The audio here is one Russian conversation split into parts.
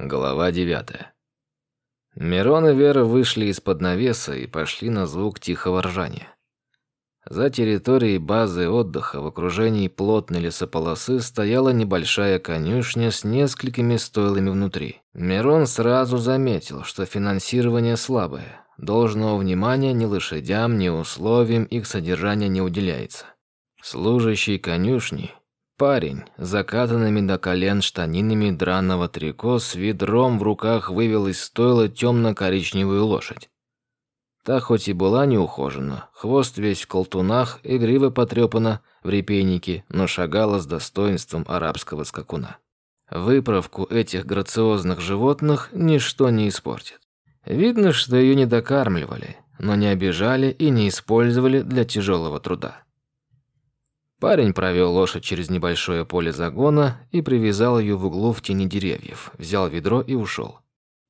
Глава девятая. Мирон и Вера вышли из-под навеса и пошли на звук тихого ржания. За территорией базы отдыха в окружении плотной лесополосы стояла небольшая конюшня с несколькими стойлами внутри. Мирон сразу заметил, что финансирование слабое. Должного внимания ни лошадям, ни условиям их содержания не уделяется. Служащий конюшни Парень, закатанными до колен штанинами драного трико, с ведром в руках вывел из стойла темно-коричневую лошадь. Та хоть и была неухожена, хвост весь в колтунах и грива потрепана в репейнике, но шагала с достоинством арабского скакуна. Выправку этих грациозных животных ничто не испортит. Видно, что ее не докармливали, но не обижали и не использовали для тяжелого труда. Парень провел лошадь через небольшое поле загона и привязал ее в углу в тени деревьев, взял ведро и ушел.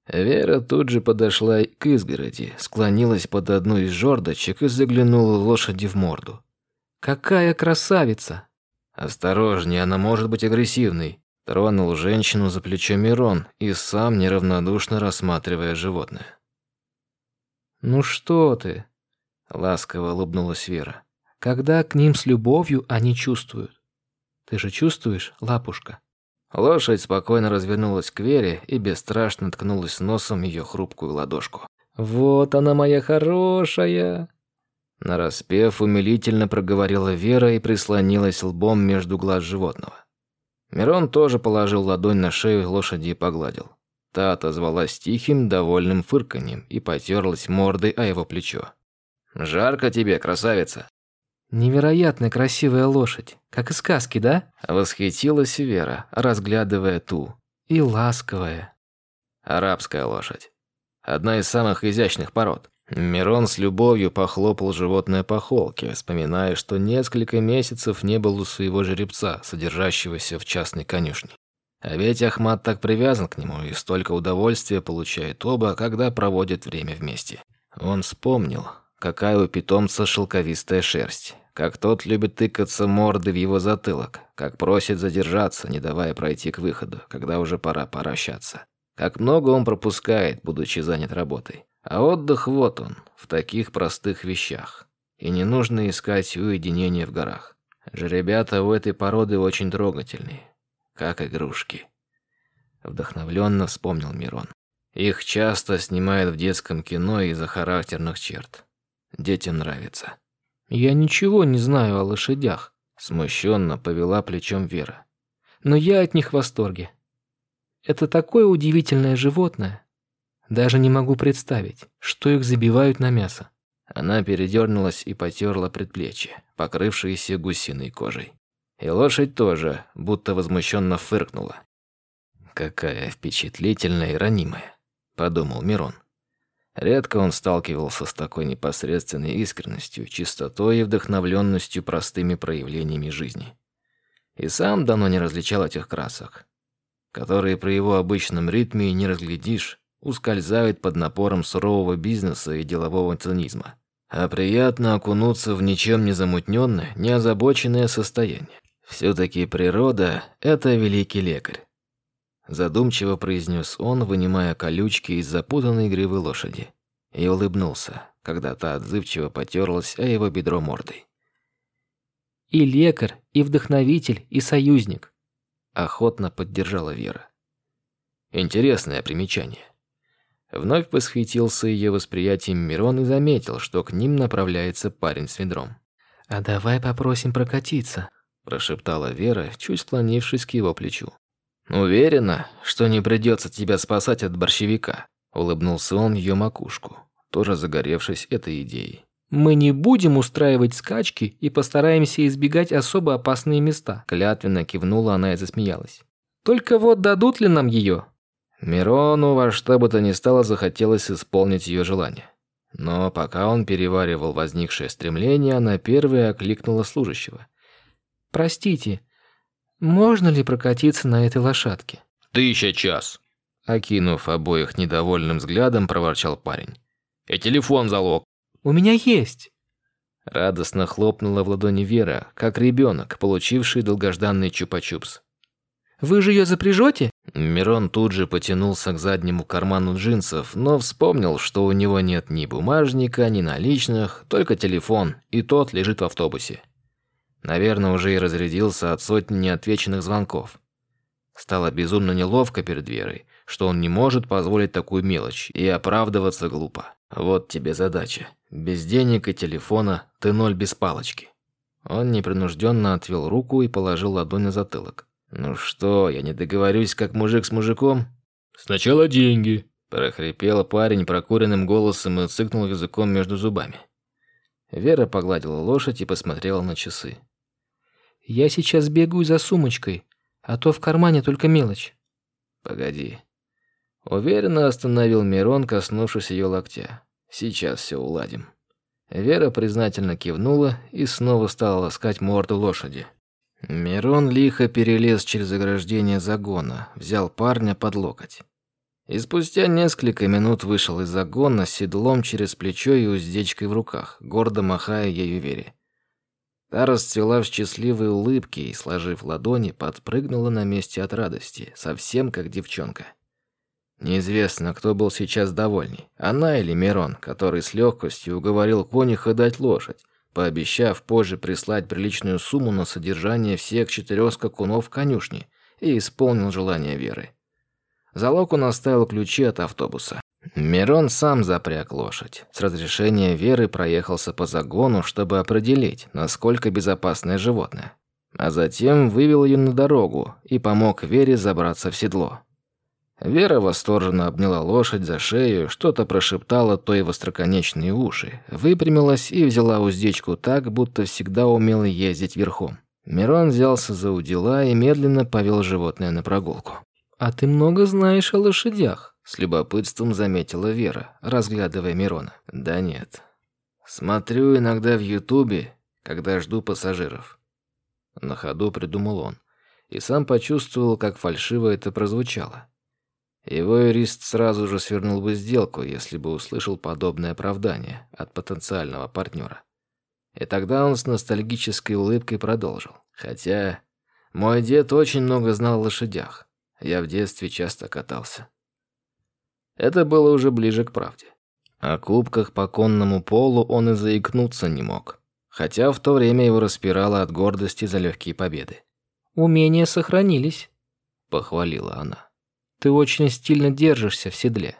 Вера тут же подошла к изгороди, склонилась под одну из жердочек и заглянула лошади в морду. «Какая красавица!» «Осторожнее, она может быть агрессивной», тронул женщину за плечо Мирон и сам неравнодушно рассматривая животное. «Ну что ты?» – ласково улыбнулась Вера когда к ним с любовью они чувствуют. Ты же чувствуешь, лапушка?» Лошадь спокойно развернулась к Вере и бесстрашно ткнулась носом ее хрупкую ладошку. «Вот она моя хорошая!» Нараспев, умилительно проговорила Вера и прислонилась лбом между глаз животного. Мирон тоже положил ладонь на шею лошади и погладил. Та отозвалась тихим, довольным фырканьем и потерлась мордой о его плечо. «Жарко тебе, красавица!» Невероятно красивая лошадь, как из сказки, да? Восхитилась Вера, разглядывая ту. И ласковая. Арабская лошадь. Одна из самых изящных пород. Мирон с любовью похлопал животное по холке, вспоминая, что несколько месяцев не был у своего жеребца, содержащегося в частной конюшне. А ведь Ахмат так привязан к нему и столько удовольствия получает оба, когда проводят время вместе. Он вспомнил, какая у питомца шелковистая шерсть, как тот любит тыкаться мордой в его затылок, как просит задержаться, не давая пройти к выходу, когда уже пора прощаться. Как много он пропускает, будучи занят работой. А отдых вот он, в таких простых вещах. И не нужно искать уединения в горах. Жеребята у этой породы очень трогательные, как игрушки. Вдохновленно вспомнил Мирон. Их часто снимают в детском кино из-за характерных черт. Детям нравится. Я ничего не знаю о лошадях, смущенно повела плечом Вера. Но я от них в восторге. Это такое удивительное животное. Даже не могу представить, что их забивают на мясо. Она передернулась и потерла предплечье, покрывшееся гусиной кожей. И лошадь тоже, будто возмущенно фыркнула. «Какая впечатлительная и ранимая», — подумал Мирон. Редко он сталкивался с такой непосредственной искренностью, чистотой и вдохновленностью простыми проявлениями жизни. И сам давно не различал этих красок, которые при его обычном ритме не разглядишь, ускользают под напором сурового бизнеса и делового цинизма. А приятно окунуться в ничем не замутненное, неозабоченное состояние. Все-таки природа – это великий лекарь. Задумчиво произнес он, вынимая колючки из запутанной гривы лошади. И улыбнулся, когда та отзывчиво потерлась о его бедро мордой. «И лекарь, и вдохновитель, и союзник», – охотно поддержала Вера. Интересное примечание. Вновь восхитился ее восприятием Мирон и заметил, что к ним направляется парень с ведром. «А давай попросим прокатиться», – прошептала Вера, чуть склонившись к его плечу. «Уверена, что не придется тебя спасать от борщевика», – улыбнулся он ее макушку, тоже загоревшись этой идеей. «Мы не будем устраивать скачки и постараемся избегать особо опасные места», – клятвенно кивнула она и засмеялась. «Только вот дадут ли нам ее?» Мирону во что бы то ни стало захотелось исполнить ее желание. Но пока он переваривал возникшее стремление, она первая окликнула служащего. «Простите, можно ли прокатиться на этой лошадке? Тысяча час. Окинув обоих недовольным взглядом, проворчал парень. И телефон залог. У меня есть. Радостно хлопнула в ладони Вера, как ребенок, получивший долгожданный чупа-чупс. Вы же ее запряжете? Мирон тут же потянулся к заднему карману джинсов, но вспомнил, что у него нет ни бумажника, ни наличных, только телефон, и тот лежит в автобусе. Наверное, уже и разрядился от сотни неотвеченных звонков. Стало безумно неловко перед Верой, что он не может позволить такую мелочь, и оправдываться глупо. Вот тебе задача. Без денег и телефона ты ноль без палочки. Он непринужденно отвел руку и положил ладонь на затылок. «Ну что, я не договорюсь, как мужик с мужиком?» «Сначала деньги», – прохрипел парень прокуренным голосом и цыкнул языком между зубами. Вера погладила лошадь и посмотрела на часы. «Я сейчас бегаю за сумочкой, а то в кармане только мелочь». «Погоди». Уверенно остановил Мирон, коснувшись ее локтя. «Сейчас все уладим». Вера признательно кивнула и снова стала ласкать морду лошади. Мирон лихо перелез через ограждение загона, взял парня под локоть. И спустя несколько минут вышел из загона с седлом через плечо и уздечкой в руках, гордо махая ею Вере. Та расцвела в счастливой улыбке и, сложив ладони, подпрыгнула на месте от радости, совсем как девчонка. Неизвестно, кто был сейчас довольней, она или Мирон, который с легкостью уговорил конюха дать лошадь, пообещав позже прислать приличную сумму на содержание всех четырех скакунов конюшни, и исполнил желание Веры. Залог он оставил ключи от автобуса. Мирон сам запряг лошадь. С разрешения Веры проехался по загону, чтобы определить, насколько безопасное животное. А затем вывел ее на дорогу и помог Вере забраться в седло. Вера восторженно обняла лошадь за шею, что-то прошептала той в остроконечные уши, выпрямилась и взяла уздечку так, будто всегда умела ездить верхом. Мирон взялся за удила и медленно повел животное на прогулку. «А ты много знаешь о лошадях?» – с любопытством заметила Вера, разглядывая Мирона. «Да нет. Смотрю иногда в Ютубе, когда жду пассажиров». На ходу придумал он. И сам почувствовал, как фальшиво это прозвучало. Его юрист сразу же свернул бы сделку, если бы услышал подобное оправдание от потенциального партнера. И тогда он с ностальгической улыбкой продолжил. Хотя мой дед очень много знал о лошадях. Я в детстве часто катался. Это было уже ближе к правде. О кубках по конному полу он и заикнуться не мог. Хотя в то время его распирало от гордости за легкие победы. «Умения сохранились», — похвалила она. Ты очень стильно держишься в седле».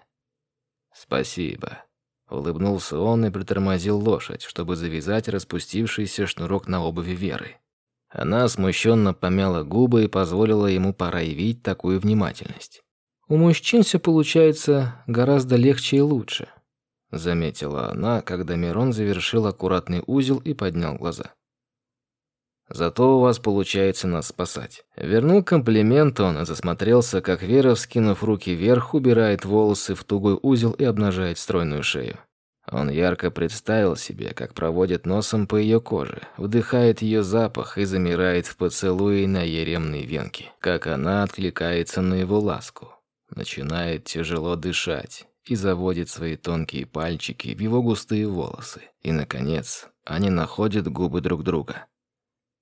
«Спасибо», — улыбнулся он и притормозил лошадь, чтобы завязать распустившийся шнурок на обуви Веры. Она смущенно помяла губы и позволила ему проявить такую внимательность. «У мужчин все получается гораздо легче и лучше», — заметила она, когда Мирон завершил аккуратный узел и поднял глаза. Зато у вас получается нас спасать. Вернул комплимент он и засмотрелся, как Вера, вскинув руки вверх, убирает волосы в тугой узел и обнажает стройную шею. Он ярко представил себе, как проводит носом по ее коже, вдыхает ее запах и замирает в поцелуе на еремной венке, как она откликается на его ласку, начинает тяжело дышать и заводит свои тонкие пальчики в его густые волосы. И, наконец, они находят губы друг друга.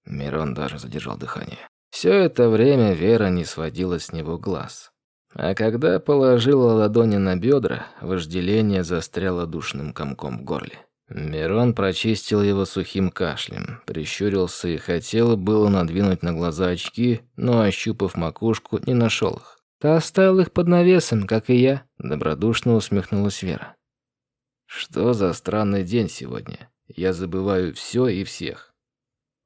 Мирон даже задержал дыхание. Все это время Вера не сводила с него глаз. А когда положила ладони на бедра, вожделение застряло душным комком в горле. Мирон прочистил его сухим кашлем, прищурился и хотел было надвинуть на глаза очки, но, ощупав макушку, не нашел их. «Ты оставил их под навесом, как и я», — добродушно усмехнулась Вера. «Что за странный день сегодня? Я забываю все и всех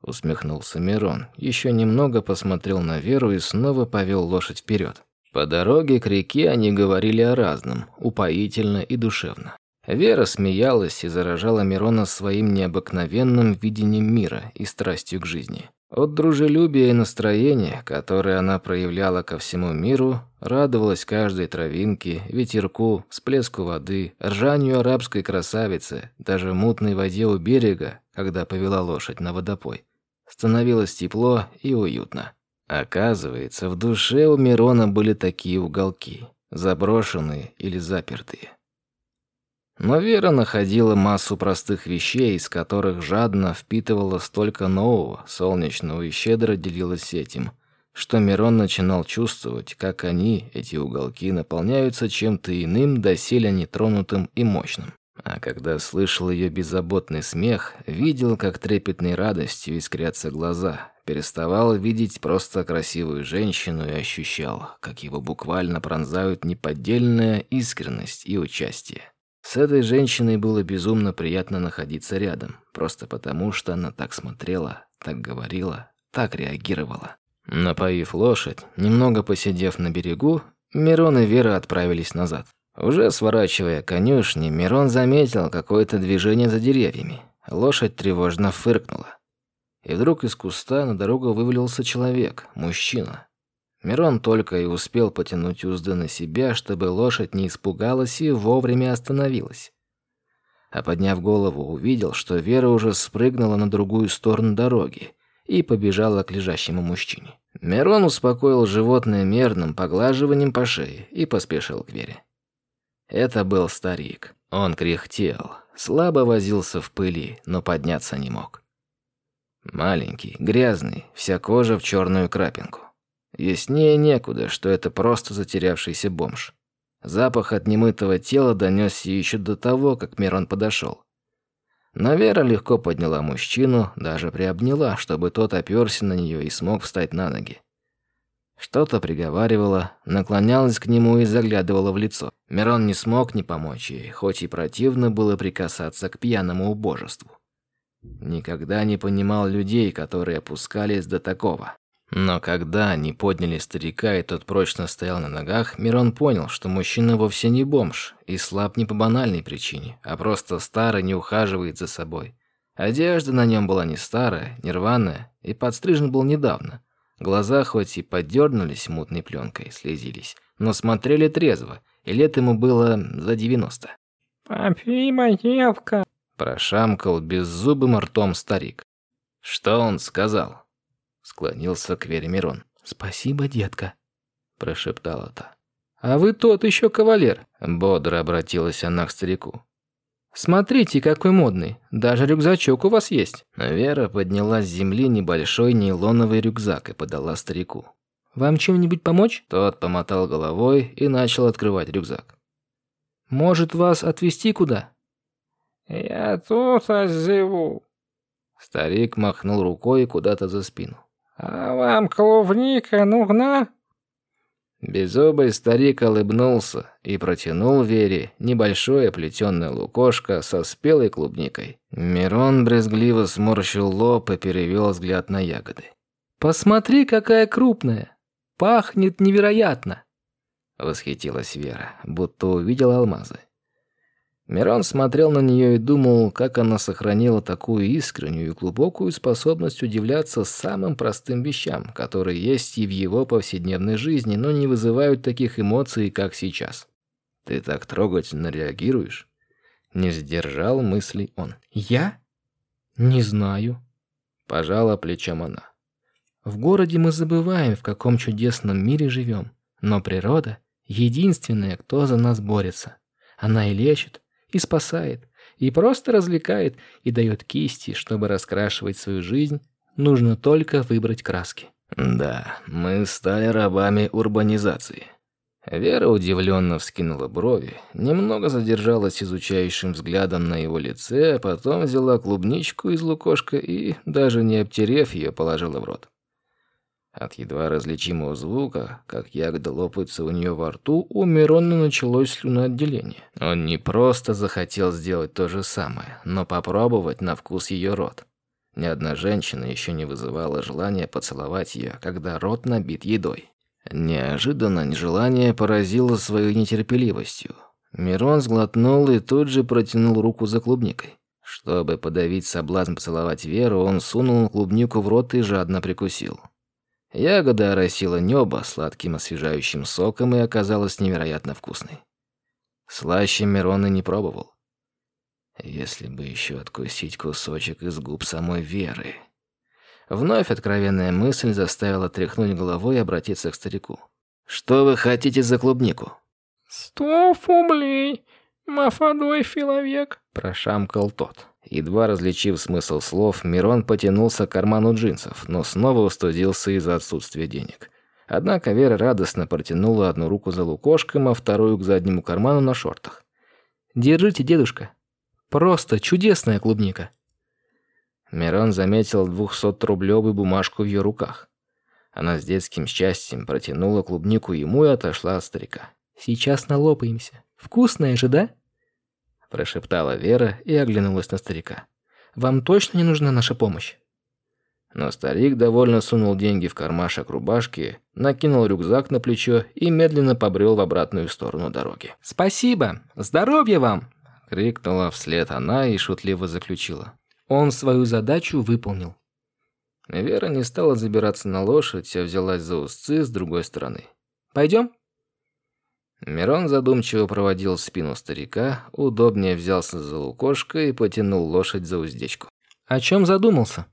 усмехнулся Мирон. Еще немного посмотрел на Веру и снова повел лошадь вперед. По дороге к реке они говорили о разном, упоительно и душевно. Вера смеялась и заражала Мирона своим необыкновенным видением мира и страстью к жизни. От дружелюбия и настроения, которое она проявляла ко всему миру, радовалась каждой травинке, ветерку, всплеску воды, ржанию арабской красавицы, даже мутной воде у берега, когда повела лошадь на водопой. Становилось тепло и уютно. Оказывается, в душе у Мирона были такие уголки, заброшенные или запертые. Но Вера находила массу простых вещей, из которых жадно впитывала столько нового, солнечного и щедро делилась этим, что Мирон начинал чувствовать, как они, эти уголки, наполняются чем-то иным, доселе нетронутым и мощным. А когда слышал ее беззаботный смех, видел, как трепетной радостью искрятся глаза, переставал видеть просто красивую женщину и ощущал, как его буквально пронзают неподдельная искренность и участие. С этой женщиной было безумно приятно находиться рядом, просто потому, что она так смотрела, так говорила, так реагировала. Напоив лошадь, немного посидев на берегу, Мирон и Вера отправились назад. Уже сворачивая конюшни, Мирон заметил какое-то движение за деревьями. Лошадь тревожно фыркнула. И вдруг из куста на дорогу вывалился человек, мужчина. Мирон только и успел потянуть узды на себя, чтобы лошадь не испугалась и вовремя остановилась. А подняв голову, увидел, что Вера уже спрыгнула на другую сторону дороги и побежала к лежащему мужчине. Мирон успокоил животное мерным поглаживанием по шее и поспешил к Вере. Это был старик. Он кряхтел, слабо возился в пыли, но подняться не мог. Маленький, грязный, вся кожа в черную крапинку. Яснее некуда, что это просто затерявшийся бомж. Запах от немытого тела донесся еще до того, как Мирон подошел. Но Вера легко подняла мужчину, даже приобняла, чтобы тот оперся на нее и смог встать на ноги. Что-то приговаривала, наклонялась к нему и заглядывала в лицо. Мирон не смог не помочь ей, хоть и противно было прикасаться к пьяному убожеству. Никогда не понимал людей, которые опускались до такого. Но когда они подняли старика, и тот прочно стоял на ногах, Мирон понял, что мужчина вовсе не бомж и слаб не по банальной причине, а просто старый не ухаживает за собой. Одежда на нем была не старая, не рваная, и подстрижен был недавно – Глаза хоть и подернулись мутной пленкой, слезились, но смотрели трезво, и лет ему было за девяносто. «Попей, девка!» – прошамкал беззубым ртом старик. «Что он сказал?» – склонился к Вере Мирон. «Спасибо, детка», – прошептала та. «А вы тот еще кавалер», – бодро обратилась она к старику. Смотрите, какой модный. Даже рюкзачок у вас есть. Вера подняла с земли небольшой нейлоновый рюкзак и подала старику. Вам чем-нибудь помочь? Тот помотал головой и начал открывать рюкзак. Может, вас отвезти куда? Я тут озеву. Старик махнул рукой куда-то за спину. А вам клубника нужна? Беззубый старик улыбнулся и протянул Вере небольшое плетеное лукошко со спелой клубникой. Мирон брезгливо сморщил лоб и перевел взгляд на ягоды. «Посмотри, какая крупная! Пахнет невероятно!» Восхитилась Вера, будто увидела алмазы. Мирон смотрел на нее и думал, как она сохранила такую искреннюю и глубокую способность удивляться самым простым вещам, которые есть и в его повседневной жизни, но не вызывают таких эмоций, как сейчас. «Ты так трогательно реагируешь?» Не сдержал мыслей он. «Я? Не знаю». Пожала плечом она. «В городе мы забываем, в каком чудесном мире живем, но природа — единственная, кто за нас борется. Она и лечит, и спасает, и просто развлекает, и дает кисти, чтобы раскрашивать свою жизнь, нужно только выбрать краски. Да, мы стали рабами урбанизации. Вера удивленно вскинула брови, немного задержалась изучающим взглядом на его лице, а потом взяла клубничку из лукошка и, даже не обтерев ее, положила в рот. От едва различимого звука, как ягода лопается у нее во рту, у Мирона началось слюноотделение. Он не просто захотел сделать то же самое, но попробовать на вкус ее рот. Ни одна женщина еще не вызывала желания поцеловать ее, когда рот набит едой. Неожиданно желание поразило своей нетерпеливостью. Мирон сглотнул и тут же протянул руку за клубникой. Чтобы подавить соблазн поцеловать Веру, он сунул клубнику в рот и жадно прикусил. Ягода оросила небо сладким освежающим соком и оказалась невероятно вкусной. Слаще Мирон и не пробовал. Если бы еще откусить кусочек из губ самой Веры. Вновь откровенная мысль заставила тряхнуть головой и обратиться к старику. «Что вы хотите за клубнику?» «Сто рублей, мафадой человек», – прошамкал тот. Едва различив смысл слов, Мирон потянулся к карману джинсов, но снова устудился из-за отсутствия денег. Однако Вера радостно протянула одну руку за лукошком, а вторую к заднему карману на шортах. «Держите, дедушка. Просто чудесная клубника». Мирон заметил двухсотрублевую бумажку в ее руках. Она с детским счастьем протянула клубнику ему и отошла от старика. «Сейчас налопаемся. Вкусная же, да?» Прошептала Вера и оглянулась на старика. «Вам точно не нужна наша помощь?» Но старик довольно сунул деньги в кармашек рубашки, накинул рюкзак на плечо и медленно побрел в обратную сторону дороги. «Спасибо! Здоровья вам!» — крикнула вслед она и шутливо заключила. Он свою задачу выполнил. Вера не стала забираться на лошадь, а взялась за узцы с другой стороны. «Пойдем?» Мирон задумчиво проводил спину старика, удобнее взялся за лукошко и потянул лошадь за уздечку. «О чем задумался?»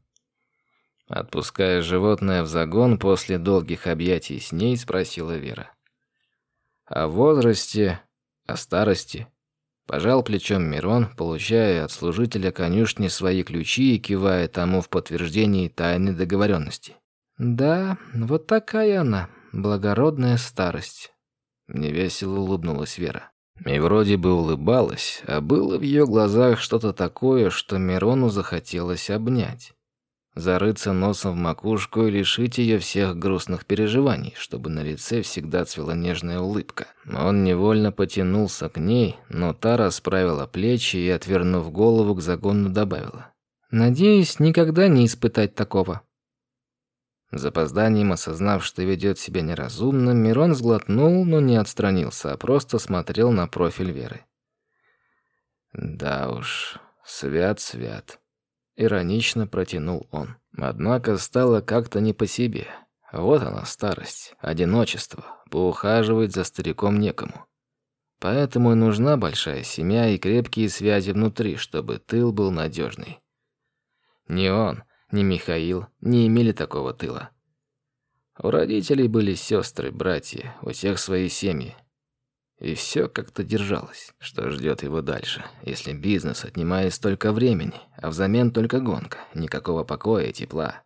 Отпуская животное в загон после долгих объятий с ней, спросила Вера. О возрасте, о старости. Пожал плечом Мирон, получая от служителя конюшни свои ключи и кивая тому в подтверждении тайной договоренности. «Да, вот такая она, благородная старость», — невесело улыбнулась Вера. И вроде бы улыбалась, а было в ее глазах что-то такое, что Мирону захотелось обнять зарыться носом в макушку и лишить ее всех грустных переживаний, чтобы на лице всегда цвела нежная улыбка. Он невольно потянулся к ней, но та расправила плечи и, отвернув голову к загону, добавила. «Надеюсь, никогда не испытать такого». Запозданием осознав, что ведет себя неразумно, Мирон сглотнул, но не отстранился, а просто смотрел на профиль Веры. «Да уж, свят-свят». Иронично протянул он. Однако стало как-то не по себе. Вот она старость, одиночество, поухаживать за стариком некому. Поэтому и нужна большая семья и крепкие связи внутри, чтобы тыл был надежный. Ни он, ни Михаил не имели такого тыла. У родителей были сестры, братья, у всех свои семьи. И все как-то держалось. Что ждет его дальше, если бизнес отнимает столько времени, а взамен только гонка, никакого покоя и тепла.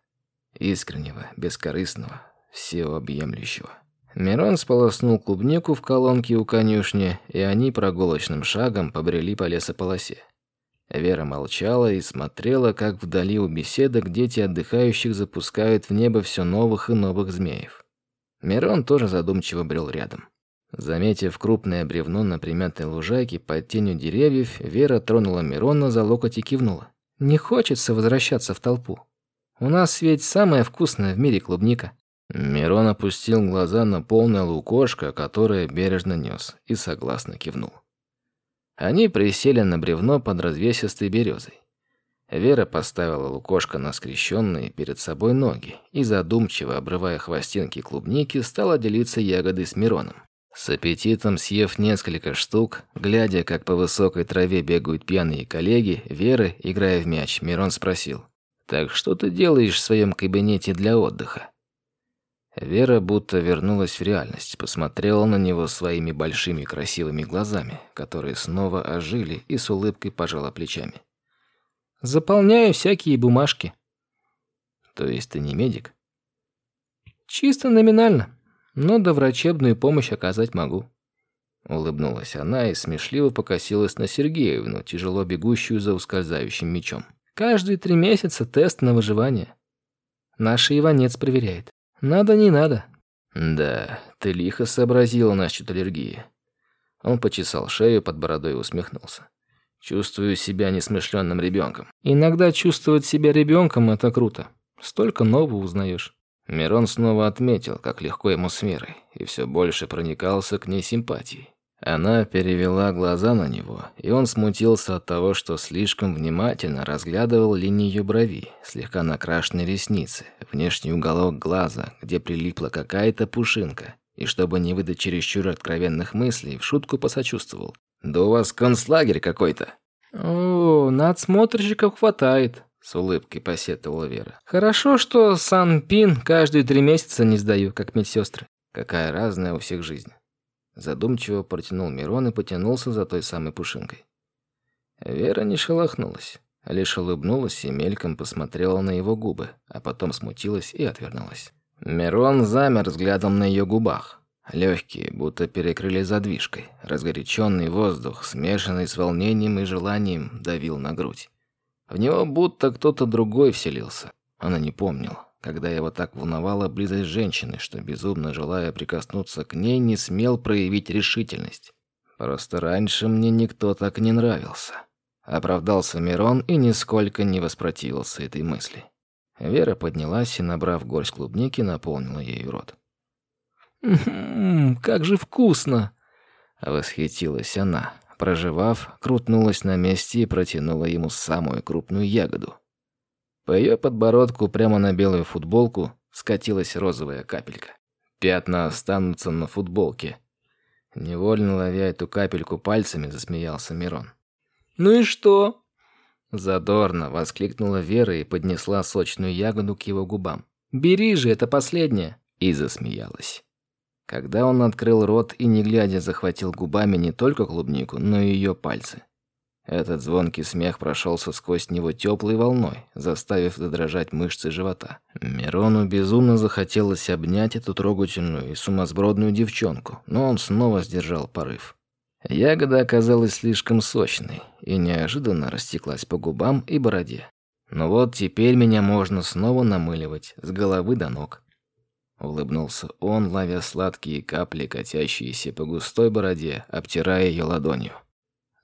Искреннего, бескорыстного, всеобъемлющего. Мирон сполоснул клубнику в колонке у конюшни, и они прогулочным шагом побрели по лесополосе. Вера молчала и смотрела, как вдали у беседок дети отдыхающих запускают в небо все новых и новых змеев. Мирон тоже задумчиво брел рядом. Заметив крупное бревно на примятой лужайке под тенью деревьев, Вера тронула Мирона за локоть и кивнула. «Не хочется возвращаться в толпу. У нас ведь самая вкусная в мире клубника». Мирон опустил глаза на полное лукошко, которое бережно нес, и согласно кивнул. Они присели на бревно под развесистой березой. Вера поставила лукошко на скрещенные перед собой ноги и, задумчиво обрывая хвостинки клубники, стала делиться ягодой с Мироном. С аппетитом съев несколько штук, глядя, как по высокой траве бегают пьяные коллеги, Веры, играя в мяч, Мирон спросил. «Так что ты делаешь в своем кабинете для отдыха?» Вера будто вернулась в реальность, посмотрела на него своими большими красивыми глазами, которые снова ожили и с улыбкой пожала плечами. «Заполняю всякие бумажки». «То есть ты не медик?» «Чисто номинально но доврачебную помощь оказать могу». Улыбнулась она и смешливо покосилась на Сергеевну, тяжело бегущую за ускользающим мечом. «Каждые три месяца тест на выживание. Наш Иванец проверяет. Надо, не надо». «Да, ты лихо сообразила насчет аллергии». Он почесал шею под бородой и усмехнулся. «Чувствую себя несмышленным ребенком. «Иногда чувствовать себя ребенком это круто. Столько нового узнаешь. Мирон снова отметил, как легко ему с Верой, и все больше проникался к ней симпатией. Она перевела глаза на него, и он смутился от того, что слишком внимательно разглядывал линию брови, слегка накрашенные ресницы, внешний уголок глаза, где прилипла какая-то пушинка, и чтобы не выдать чересчур откровенных мыслей, в шутку посочувствовал. «Да у вас концлагерь какой-то!» «О, надсмотрщиков хватает», с улыбкой посетовала Вера. Хорошо, что Сан-Пин каждые три месяца не сдаю, как медсестры. Какая разная у всех жизнь. Задумчиво протянул Мирон и потянулся за той самой пушинкой. Вера не шелохнулась. Лишь улыбнулась и мельком посмотрела на его губы, а потом смутилась и отвернулась. Мирон замер взглядом на ее губах. Легкие, будто перекрыли задвижкой. Разгоряченный воздух, смешанный с волнением и желанием, давил на грудь. В него будто кто-то другой вселился. Она не помнил, когда его так волновала близость женщины, что, безумно желая прикоснуться к ней, не смел проявить решительность. Просто раньше мне никто так не нравился. Оправдался Мирон и нисколько не воспротивился этой мысли. Вера поднялась и, набрав горсть клубники, наполнила ею рот. «М-м, как же вкусно!» Восхитилась она. Проживав, крутнулась на месте и протянула ему самую крупную ягоду. По ее подбородку прямо на белую футболку скатилась розовая капелька. Пятна останутся на футболке. Невольно ловя эту капельку пальцами, засмеялся Мирон. «Ну и что?» Задорно воскликнула Вера и поднесла сочную ягоду к его губам. «Бери же, это последнее!» И засмеялась. Когда он открыл рот и, не глядя, захватил губами не только клубнику, но и ее пальцы. Этот звонкий смех прошелся сквозь него теплой волной, заставив задрожать мышцы живота. Мирону безумно захотелось обнять эту трогательную и сумасбродную девчонку, но он снова сдержал порыв. Ягода оказалась слишком сочной и неожиданно растеклась по губам и бороде. Но вот теперь меня можно снова намыливать с головы до ног. Улыбнулся он, ловя сладкие капли, катящиеся по густой бороде, обтирая ее ладонью.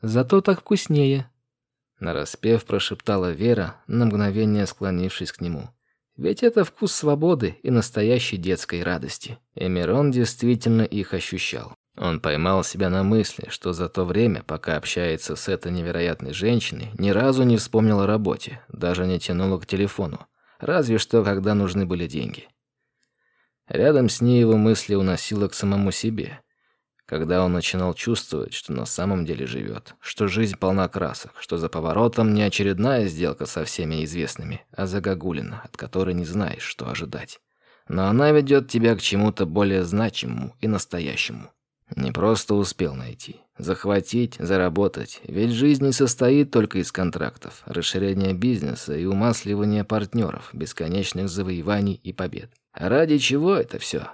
«Зато так вкуснее», — нараспев прошептала Вера, на мгновение склонившись к нему. Ведь это вкус свободы и настоящей детской радости. И Мирон действительно их ощущал. Он поймал себя на мысли, что за то время, пока общается с этой невероятной женщиной, ни разу не вспомнил о работе, даже не тянуло к телефону. Разве что, когда нужны были деньги. Рядом с ней его мысли уносило к самому себе. Когда он начинал чувствовать, что на самом деле живет, что жизнь полна красок, что за поворотом не очередная сделка со всеми известными, а загогулина, от которой не знаешь, что ожидать. Но она ведет тебя к чему-то более значимому и настоящему. Не просто успел найти. Захватить, заработать. Ведь жизнь не состоит только из контрактов, расширения бизнеса и умасливания партнеров, бесконечных завоеваний и побед. А ради чего это все?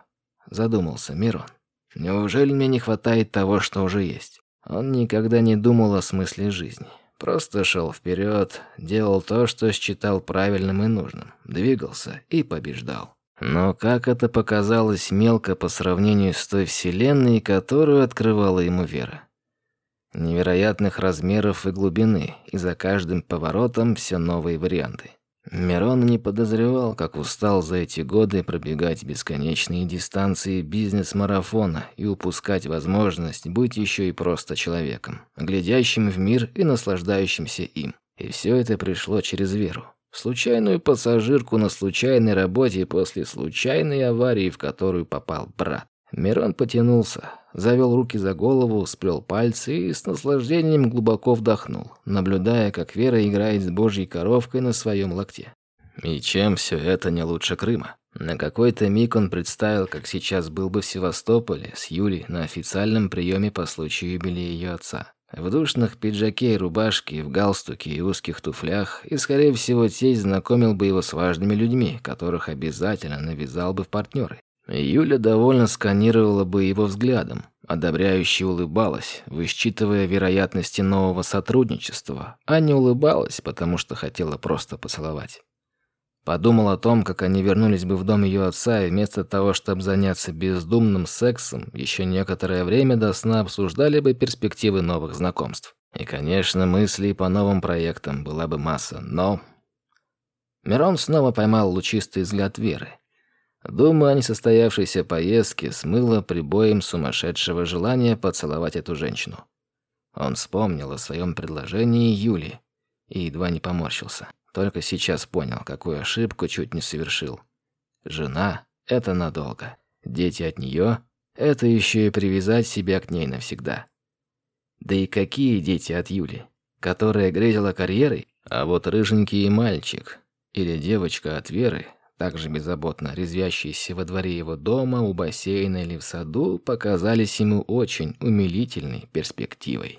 Задумался Мирон. Неужели мне не хватает того, что уже есть? Он никогда не думал о смысле жизни. Просто шел вперед, делал то, что считал правильным и нужным, двигался и побеждал. Но как это показалось мелко по сравнению с той вселенной, которую открывала ему Вера. Невероятных размеров и глубины, и за каждым поворотом все новые варианты. Мирон не подозревал, как устал за эти годы пробегать бесконечные дистанции бизнес-марафона и упускать возможность быть еще и просто человеком, глядящим в мир и наслаждающимся им. И все это пришло через веру. Случайную пассажирку на случайной работе после случайной аварии, в которую попал брат. Мирон потянулся, завел руки за голову, сплел пальцы и с наслаждением глубоко вдохнул, наблюдая, как Вера играет с божьей коровкой на своем локте. И чем все это не лучше Крыма? На какой-то миг он представил, как сейчас был бы в Севастополе с Юлей на официальном приеме по случаю юбилея ее отца. В душных пиджаке и рубашке, в галстуке и узких туфлях, и, скорее всего, тесть знакомил бы его с важными людьми, которых обязательно навязал бы в партнеры. Юля довольно сканировала бы его взглядом, одобряюще улыбалась, высчитывая вероятности нового сотрудничества, а не улыбалась, потому что хотела просто поцеловать. Подумал о том, как они вернулись бы в дом ее отца, и вместо того, чтобы заняться бездумным сексом, еще некоторое время до сна обсуждали бы перспективы новых знакомств. И, конечно, мыслей по новым проектам была бы масса, но... Мирон снова поймал лучистый взгляд Веры. Думаю о несостоявшейся поездке смыло прибоем сумасшедшего желания поцеловать эту женщину. Он вспомнил о своем предложении Юли и едва не поморщился. Только сейчас понял, какую ошибку чуть не совершил. Жена — это надолго. Дети от нее — это еще и привязать себя к ней навсегда. Да и какие дети от Юли, которая грезила карьерой, а вот рыженький мальчик или девочка от Веры, также беззаботно резвящиеся во дворе его дома, у бассейна или в саду, показались ему очень умилительной перспективой.